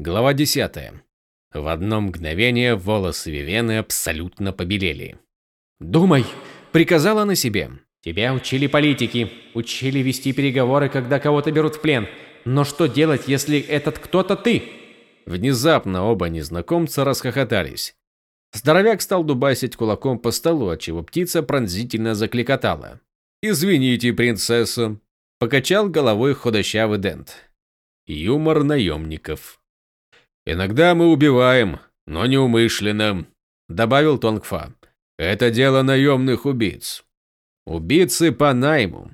Глава 10. В одно мгновение волосы Вивены абсолютно побелели. «Думай!» – приказала она себе. «Тебя учили политики, учили вести переговоры, когда кого-то берут в плен. Но что делать, если этот кто-то ты?» Внезапно оба незнакомца расхохотались. Здоровяк стал дубасить кулаком по столу, отчего птица пронзительно закликотала. «Извините, принцесса», – покачал головой худощавый Дент. «Юмор наемников». Иногда мы убиваем, но неумышленно, добавил Тонгфа. Это дело наемных убийц. Убийцы по найму,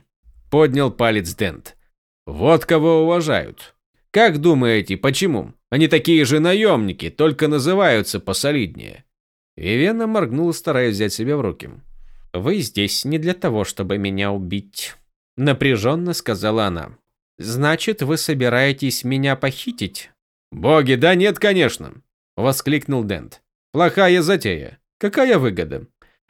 поднял палец Дент. Вот кого уважают. Как думаете, почему? Они такие же наемники, только называются посолиднее. Вивена моргнула, стараясь взять себя в руки. «Вы здесь не для того, чтобы меня убить», – напряженно сказала она. «Значит, вы собираетесь меня похитить?» «Боги, да нет, конечно!» – воскликнул Дент. «Плохая затея. Какая выгода?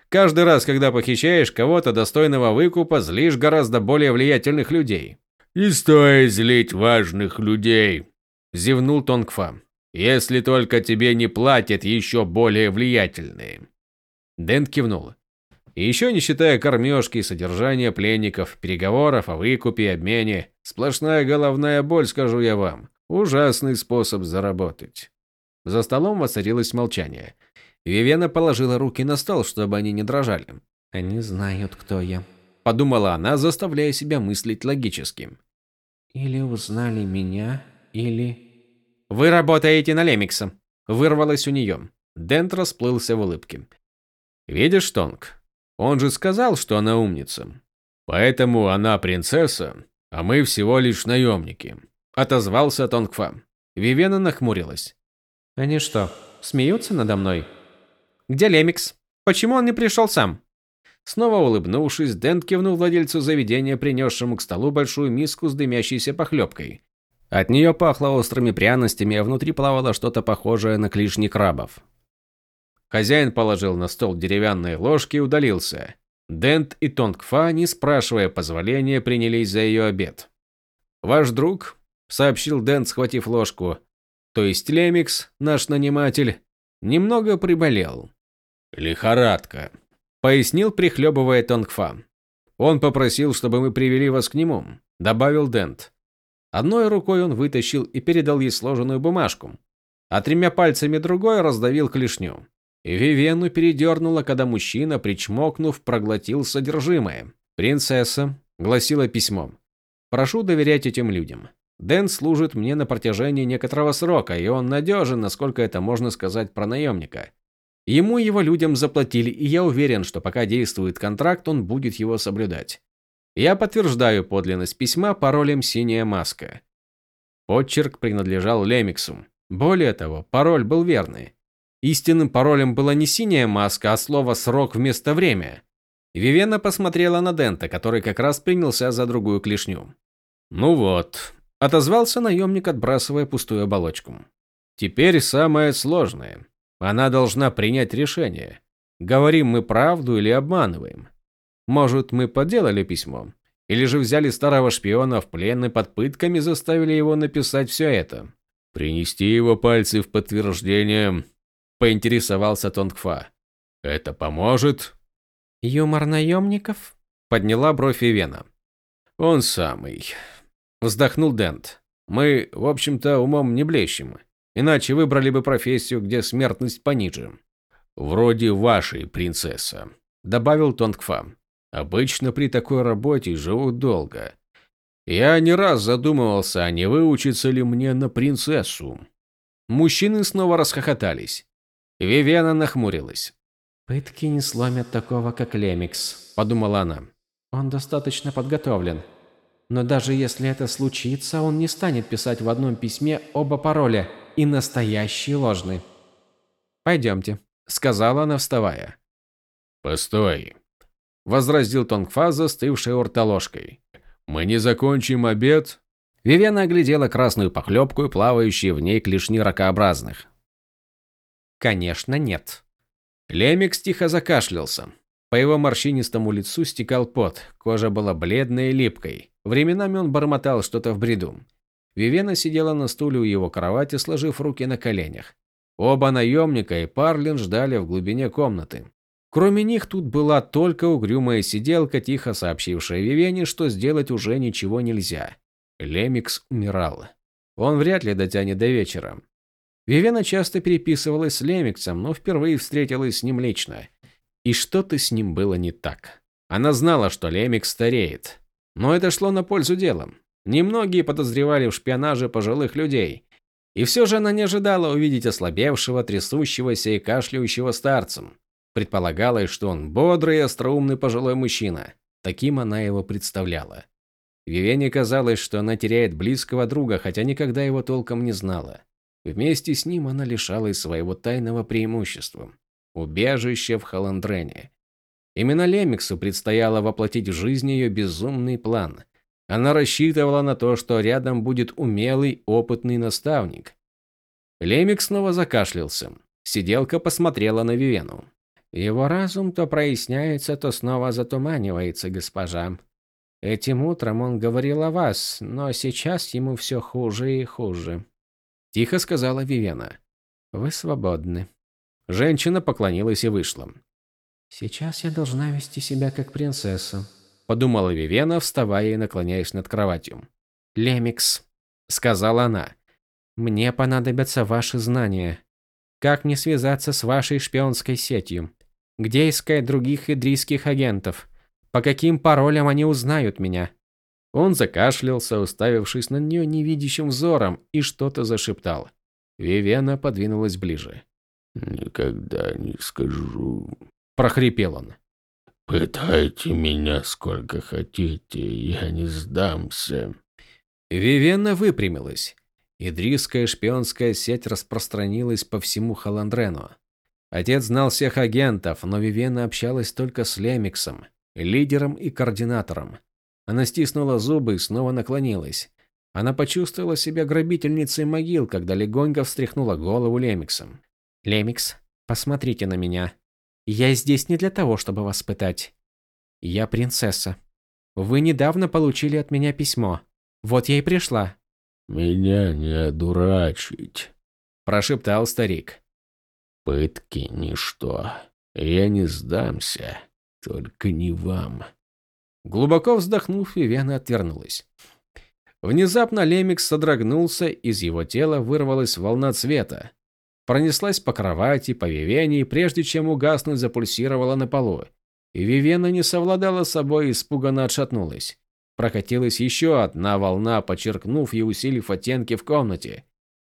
Каждый раз, когда похищаешь кого-то достойного выкупа, злишь гораздо более влиятельных людей». «Не стоит злить важных людей», – зевнул Тонгфа. «Если только тебе не платят еще более влиятельные». Дент кивнул. Еще не считая кормежки, содержания пленников, переговоров о выкупе и обмене, сплошная головная боль, скажу я вам. Ужасный способ заработать. За столом воцарилось молчание. Вивена положила руки на стол, чтобы они не дрожали. «Они знают, кто я», – подумала она, заставляя себя мыслить логически. «Или узнали меня, или...» «Вы работаете на Лемикса», – вырвалось у нее. Дент расплылся в улыбке. «Видишь, Тонг, он же сказал, что она умница. Поэтому она принцесса, а мы всего лишь наемники отозвался Тонгфа. Вивена нахмурилась. Они что, смеются надо мной? Где Лемикс? Почему он не пришел сам? Снова улыбнувшись, Дент кивнул владельцу заведения, принесшему к столу большую миску с дымящейся похлебкой. От нее пахло острыми пряностями, а внутри плавало что-то похожее на клешни крабов. Хозяин положил на стол деревянные ложки и удалился. Дент и Тонгфа, не спрашивая позволения, принялись за ее обед. «Ваш друг, сообщил Дэн, схватив ложку. То есть Лемикс, наш наниматель, немного приболел. Лихорадка, пояснил, прихлебывая Тонгфа. Он попросил, чтобы мы привели вас к нему, добавил Дент. Одной рукой он вытащил и передал ей сложенную бумажку, а тремя пальцами другой раздавил клешню. Вивену передернуло, когда мужчина, причмокнув, проглотил содержимое. «Принцесса», — гласило письмо, — «прошу доверять этим людям. Дэн служит мне на протяжении некоторого срока, и он надежен, насколько это можно сказать про наемника. Ему его людям заплатили, и я уверен, что пока действует контракт, он будет его соблюдать. Я подтверждаю подлинность письма паролем «Синяя маска». Подчерк принадлежал Лемиксу. Более того, пароль был верный. Истинным паролем была не «Синяя маска», а слово «срок» вместо «время». Вивена посмотрела на Дента, который как раз принялся за другую клешню. «Ну вот, Отозвался наемник, отбрасывая пустую оболочку. Теперь самое сложное. Она должна принять решение. Говорим мы правду или обманываем? Может, мы подделали письмо? Или же взяли старого шпиона в плен и под пытками заставили его написать все это? Принести его пальцы в подтверждение, поинтересовался Тонгфа. Это поможет? Юмор наемников? Подняла бровь Ивена. Он самый. Вздохнул Дент. Мы, в общем-то, умом не блещем. Иначе выбрали бы профессию, где смертность пониже. Вроде вашей, принцесса, добавил Тонгфа. Обычно при такой работе живут долго. Я не раз задумывался, а не выучиться ли мне на принцессу. Мужчины снова расхохотались. Вивиана нахмурилась. «Пытки не сломят такого, как Лемикс», – подумала она. «Он достаточно подготовлен. Но даже если это случится, он не станет писать в одном письме оба пароля, и настоящий и ложный. «Пойдемте», — сказала она, вставая. «Постой», — возразил Тонгфа, застывший у рта ложкой. «Мы не закончим обед?» Вивена оглядела красную похлебку и плавающие в ней клешни ракообразных. «Конечно, нет». Лемикс тихо закашлялся. По его морщинистому лицу стекал пот, кожа была бледной и липкой. Временами он бормотал что-то в бреду. Вивена сидела на стуле у его кровати, сложив руки на коленях. Оба наемника и Парлин ждали в глубине комнаты. Кроме них тут была только угрюмая сиделка, тихо сообщившая Вивене, что сделать уже ничего нельзя. Лемикс умирал. Он вряд ли дотянет до вечера. Вивена часто переписывалась с Лемиксом, но впервые встретилась с ним лично. И что-то с ним было не так. Она знала, что Лемикс стареет. Но это шло на пользу делам. Немногие подозревали в шпионаже пожилых людей. И все же она не ожидала увидеть ослабевшего, трясущегося и кашляющего старцем. Предполагалось, что он бодрый и остроумный пожилой мужчина. Таким она его представляла. Вивене казалось, что она теряет близкого друга, хотя никогда его толком не знала. Вместе с ним она лишалась своего тайного преимущества – убежища в Халандрене. Именно Лемиксу предстояло воплотить в жизнь ее безумный план. Она рассчитывала на то, что рядом будет умелый, опытный наставник. Лемикс снова закашлялся. Сиделка посмотрела на Вивену. «Его разум то проясняется, то снова затуманивается, госпожа. Этим утром он говорил о вас, но сейчас ему все хуже и хуже». Тихо сказала Вивена. «Вы свободны». Женщина поклонилась и вышла. «Сейчас я должна вести себя как принцесса», – подумала Вивена, вставая и наклоняясь над кроватью. «Лемикс», – сказала она, – «мне понадобятся ваши знания. Как мне связаться с вашей шпионской сетью? Где искать других идрийских агентов? По каким паролям они узнают меня?» Он закашлялся, уставившись на нее невидящим взором, и что-то зашептал. Вивена подвинулась ближе. «Никогда не скажу», – прохрипел он. «Пытайте меня сколько хотите, я не сдамся». Вивена выпрямилась. Идрисская шпионская сеть распространилась по всему Халандрену. Отец знал всех агентов, но Вивена общалась только с Лемиксом, лидером и координатором. Она стиснула зубы и снова наклонилась. Она почувствовала себя грабительницей могил, когда легонько встряхнула голову Лемиксом. «Лемикс, посмотрите на меня. Я здесь не для того, чтобы вас пытать. Я принцесса. Вы недавно получили от меня письмо. Вот я и пришла». «Меня не одурачить», – прошептал старик. «Пытки – ничто. Я не сдамся. Только не вам». Глубоко вздохнув, Вивена отвернулась. Внезапно Лемикс содрогнулся, из его тела вырвалась волна цвета. Пронеслась по кровати, по Вивене, и прежде чем угаснуть, запульсировала на полу. И Вивена не совладала с собой испуганно отшатнулась. Прокатилась еще одна волна, подчеркнув и усилив оттенки в комнате.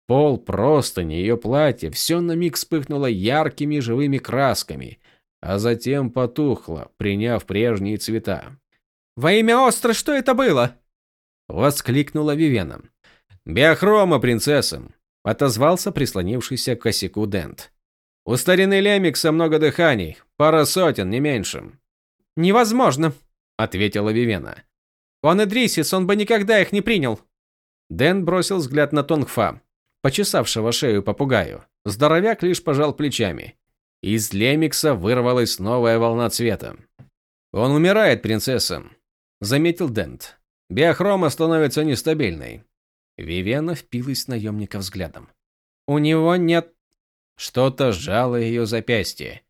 Пол, простыни, ее платье – все на миг вспыхнуло яркими живыми красками, а затем потухло, приняв прежние цвета. «Во имя Остра, что это было?» Воскликнула Вивена. «Биохрома, принцесса!» Отозвался прислонившийся к косяку Дент. «У старины Лемикса много дыханий, пара сотен, не меньше». «Невозможно», — ответила Вивена. «Он Идрисис, он бы никогда их не принял». Дэн бросил взгляд на Тонгфа, почесавшего шею попугаю. Здоровяк лишь пожал плечами. Из Лемикса вырвалась новая волна цвета. «Он умирает, принцесса», заметил Дент. Биохрома становится нестабильной. Вивена впилась наемника взглядом. У него нет... Что-то сжало ее запястье.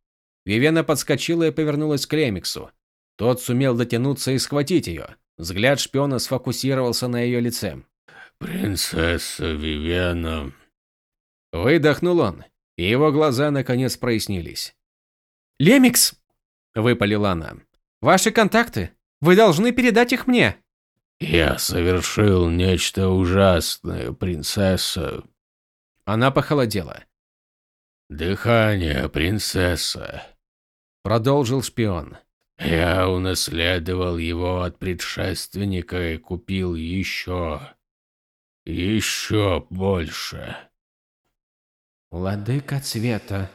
Вивена подскочила и повернулась к Лемиксу. Тот сумел дотянуться и схватить ее. Взгляд шпиона сфокусировался на ее лице. «Принцесса Вивена...» Выдохнул он, и его глаза наконец прояснились. «Лемикс!» – выпалила она. «Ваши контакты? Вы должны передать их мне. Я совершил нечто ужасное, принцесса. Она похолодела. Дыхание, принцесса. Продолжил шпион. Я унаследовал его от предшественника и купил еще. Еще больше. Владыка цвета.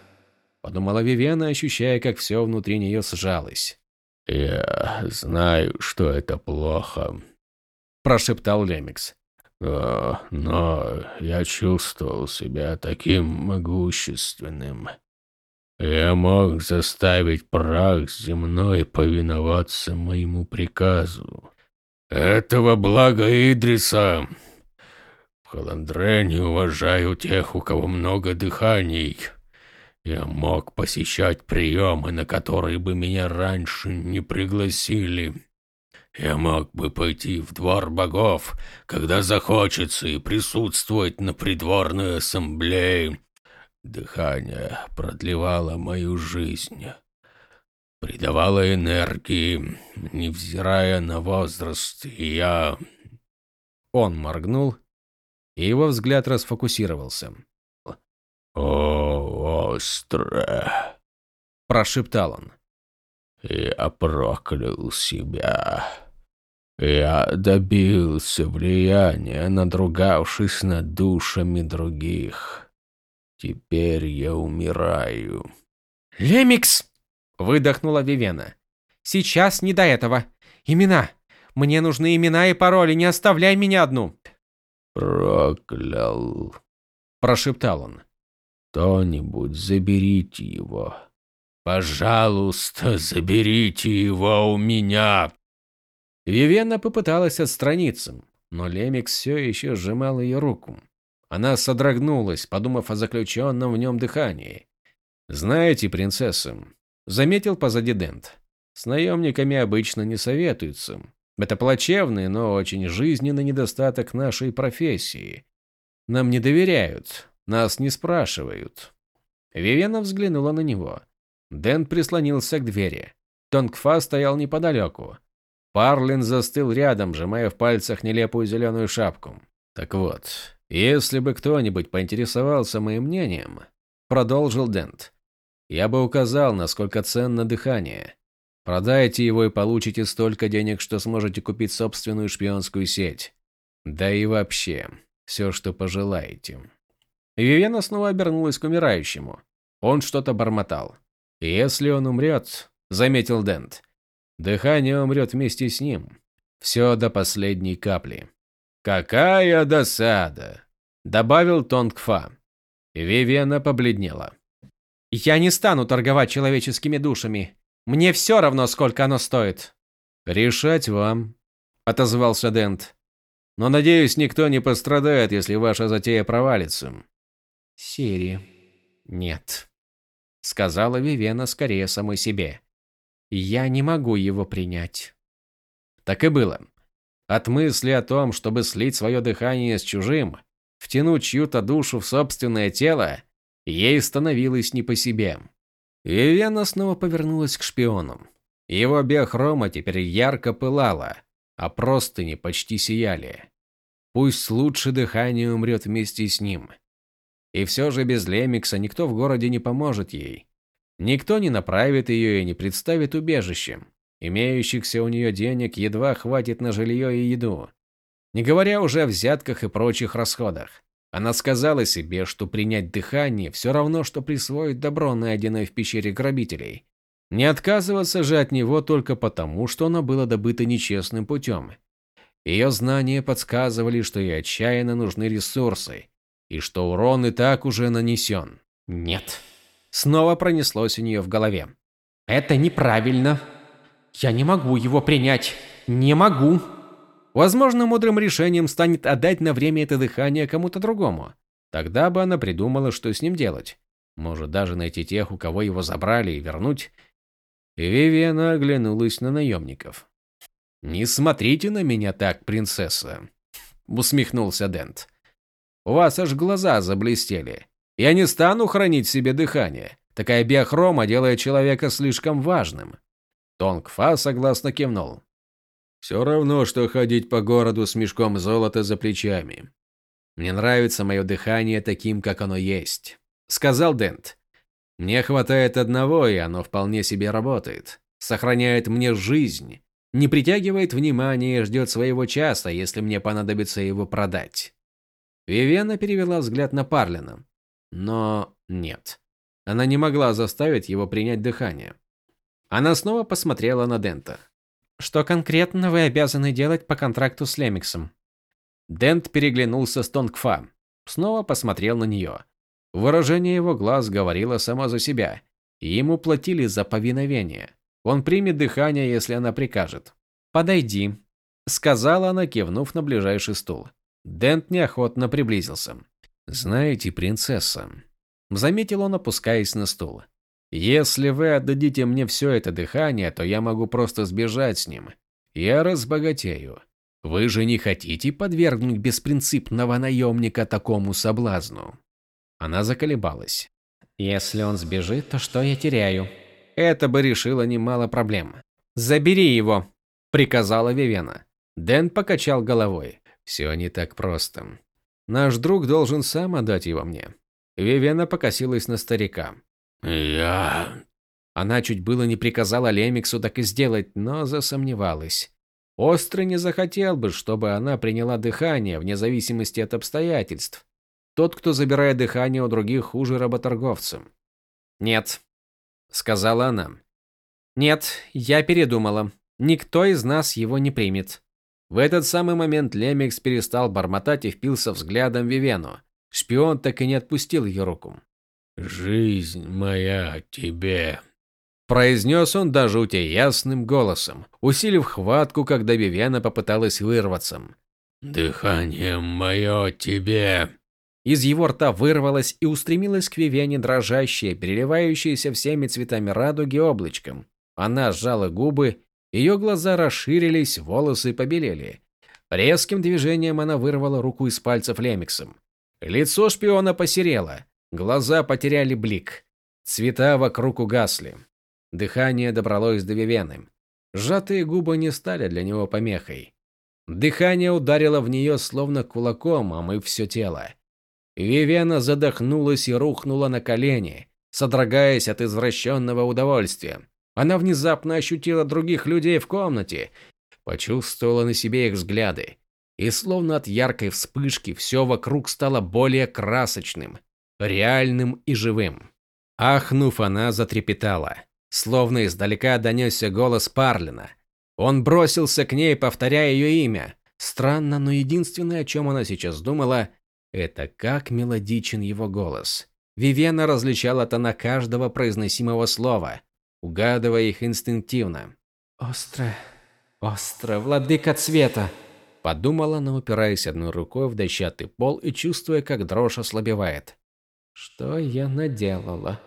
Подумала Вивена, ощущая, как все внутри нее сжалось. «Я знаю, что это плохо», – прошептал Лемикс. Но, но я чувствовал себя таким могущественным. Я мог заставить прах земной повиноваться моему приказу. Этого блага Идриса В Халандре не уважаю тех, у кого много дыханий. Я мог посещать приемы, на которые бы меня раньше не пригласили. Я мог бы пойти в двор богов, когда захочется, и присутствовать на придворной ассамблее. Дыхание продлевало мою жизнь, придавало энергии, невзирая на возраст, и я... Он моргнул, и его взгляд расфокусировался. «О, остро!» – прошептал он. Я проклял себя. Я добился влияния, надругавшись над душами других. Теперь я умираю. «Лемикс!» – выдохнула Вивена. «Сейчас не до этого. Имена. Мне нужны имена и пароли, не оставляй меня одну!» «Проклял!» – прошептал он. «Кто-нибудь заберите его!» «Пожалуйста, заберите его у меня!» Вивена попыталась отстраниться, но Лемикс все еще сжимал ее руку. Она содрогнулась, подумав о заключенном в нем дыхании. «Знаете, принцесса», — заметил позади Дент, — «с наемниками обычно не советуются. Это плачевный, но очень жизненный недостаток нашей профессии. Нам не доверяют, нас не спрашивают». Вивена взглянула на него. Дэн прислонился к двери. Тонгфа стоял неподалеку. Парлин застыл рядом, сжимая в пальцах нелепую зеленую шапку. «Так вот, если бы кто-нибудь поинтересовался моим мнением», – продолжил Дент, – «я бы указал, насколько ценно дыхание. Продайте его и получите столько денег, что сможете купить собственную шпионскую сеть. Да и вообще, все, что пожелаете». Вивена снова обернулась к умирающему. Он что-то бормотал. «Если он умрет», — заметил Дент, — «дыхание умрет вместе с ним. Все до последней капли». «Какая досада!» — добавил Тонгфа. Вивена побледнела. «Я не стану торговать человеческими душами. Мне все равно, сколько оно стоит». «Решать вам», — отозвался Дент. «Но, надеюсь, никто не пострадает, если ваша затея провалится». «Сири, нет» сказала Вивена скорее самой себе. Я не могу его принять. Так и было. От мысли о том, чтобы слить свое дыхание с чужим, втянуть чью-то душу в собственное тело, ей становилось не по себе. Вивена снова повернулась к шпионам. Его биохрома теперь ярко пылала, а простыни почти сияли. Пусть лучше дыхание умрет вместе с ним. И все же без Лемикса никто в городе не поможет ей. Никто не направит ее и не представит убежищем. Имеющихся у нее денег едва хватит на жилье и еду. Не говоря уже о взятках и прочих расходах. Она сказала себе, что принять дыхание все равно, что присвоить добро, найденное в пещере грабителей. Не отказываться же от него только потому, что оно было добыто нечестным путем. Ее знания подсказывали, что ей отчаянно нужны ресурсы, и что урон и так уже нанесен. Нет. Снова пронеслось у нее в голове. Это неправильно. Я не могу его принять. Не могу. Возможно, мудрым решением станет отдать на время это дыхание кому-то другому. Тогда бы она придумала, что с ним делать. Может, даже найти тех, у кого его забрали, и вернуть. И Вивиана оглянулась на наемников. «Не смотрите на меня так, принцесса», — усмехнулся Дент. У вас аж глаза заблестели. Я не стану хранить себе дыхание. Такая биохрома делает человека слишком важным. Тонгфа согласно кивнул. Все равно, что ходить по городу с мешком золота за плечами. Мне нравится мое дыхание таким, как оно есть, сказал Дент. Мне хватает одного, и оно вполне себе работает. Сохраняет мне жизнь, не притягивает внимания и ждет своего часа, если мне понадобится его продать. Вивена перевела взгляд на Парлина. Но нет. Она не могла заставить его принять дыхание. Она снова посмотрела на Дента. «Что конкретно вы обязаны делать по контракту с Лемиксом?» Дент переглянулся с Тонгфа. Снова посмотрел на нее. Выражение его глаз говорило само за себя. Ему платили за повиновение. Он примет дыхание, если она прикажет. «Подойди», — сказала она, кивнув на ближайший стул. Дент неохотно приблизился. «Знаете, принцесса», – заметил он, опускаясь на стул, – «если вы отдадите мне все это дыхание, то я могу просто сбежать с ним. Я разбогатею. Вы же не хотите подвергнуть беспринципного наемника такому соблазну?» Она заколебалась. «Если он сбежит, то что я теряю?» Это бы решило немало проблем. «Забери его», – приказала Вивена. Дэн покачал головой. «Все не так просто. Наш друг должен сам отдать его мне». Вивена покосилась на старика. «Я...» Она чуть было не приказала Лемиксу так и сделать, но засомневалась. Острый не захотел бы, чтобы она приняла дыхание, вне зависимости от обстоятельств. Тот, кто забирает дыхание у других, хуже работорговцам. «Нет», — сказала она. «Нет, я передумала. Никто из нас его не примет». В этот самый момент Лемикс перестал бормотать и впился взглядом в Вивену. Шпион так и не отпустил ее руку. «Жизнь моя тебе», – произнес он даже у тебя ясным голосом, усилив хватку, когда Вивена попыталась вырваться. «Дыхание мое тебе». Из его рта вырвалось и устремилось к Вивене дрожащее, переливающееся всеми цветами радуги облачком. Она сжала губы, ее глаза расширились, волосы побелели. Резким движением она вырвала руку из пальцев Лемиксом. Лицо шпиона посерело, глаза потеряли блик. Цвета вокруг угасли. Дыхание добралось до Вивены. Сжатые губы не стали для него помехой. Дыхание ударило в нее словно кулаком, омыв все тело. Вивена задохнулась и рухнула на колени, содрогаясь от извращенного удовольствия. Она внезапно ощутила других людей в комнате, почувствовала на себе их взгляды. И словно от яркой вспышки все вокруг стало более красочным, реальным и живым. Ахнув, она затрепетала. Словно издалека донесся голос Парлина. Он бросился к ней, повторяя ее имя. Странно, но единственное, о чем она сейчас думала, это как мелодичен его голос. Вивена различала тона каждого произносимого слова, угадывая их инстинктивно. «Остро, остро, владыка цвета!» Подумала она, упираясь одной рукой в дощатый пол и чувствуя, как дрожь ослабевает. «Что я наделала?»